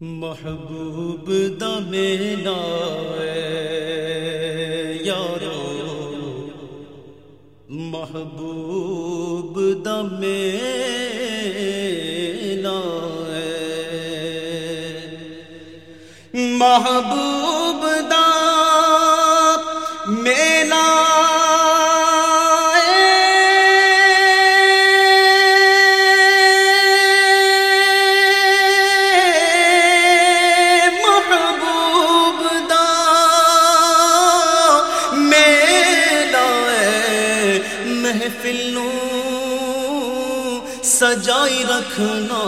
محبوب دمینا یارو۔ محبوب دمینا محبوب دا میلا محفل نو سجائی رکھنا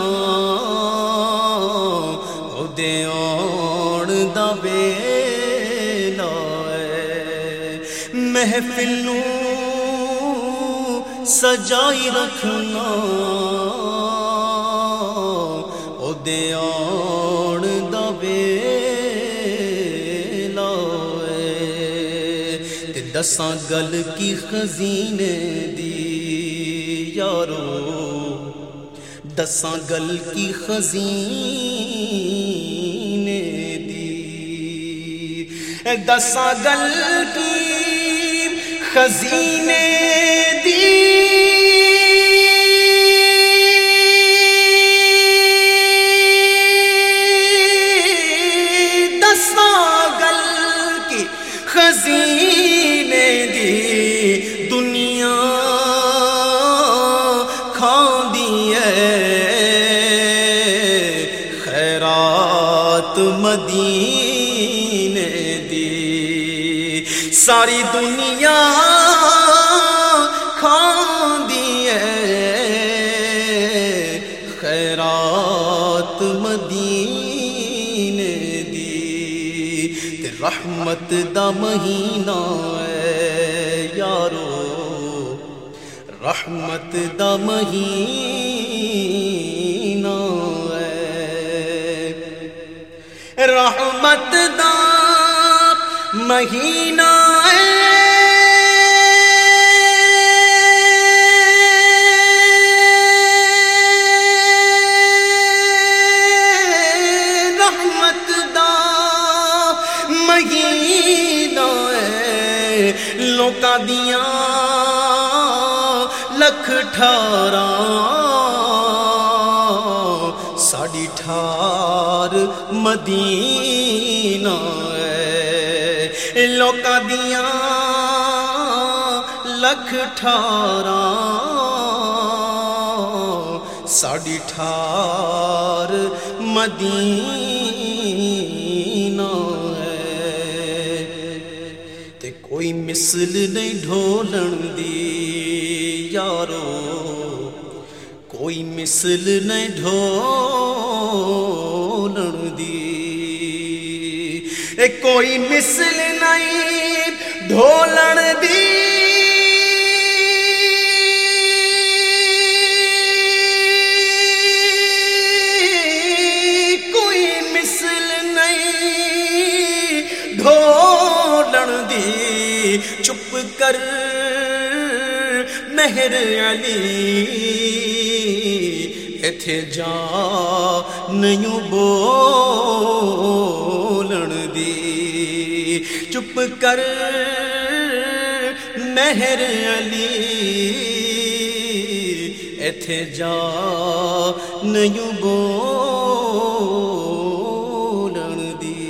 دے آن دا ویلا محفل نو سجائی رکھنا او دے دساں گل کی خزینے دی، یارو۔ دساں گل کی خزینے دی۔ دساں گل کی خزینے کھاندی ہے۔ خیرات مدینے دی۔ ساری دنیا خیرات مدینے دی۔ تے رحمت دا مہینہ ہے۔ یارو رحمت دا مہینہ ہے۔ رحمت دا مہینہ ہے۔ رحمت دا مہینہ ہے۔ لوکاں دیاں لکھ ٹھارا ساڈی ٹھار مدینہ ہے لوکاں دیاں لکھ ٹھارا ساڈی ٹھار مدینہ کوئی مثل نہیں ڈھولن دی، یارو، کوئی مثل نہیں ڈھولن دی۔ اے کوئی مثل نہیں ڈھولن دی۔ کوئی مثل نہیں ڈھولن دی۔ چپ کر مہر علی ایتھے جا نہیں بولن دی۔ چپ کر مہر علی ایتھے جا نیوں بولن دی۔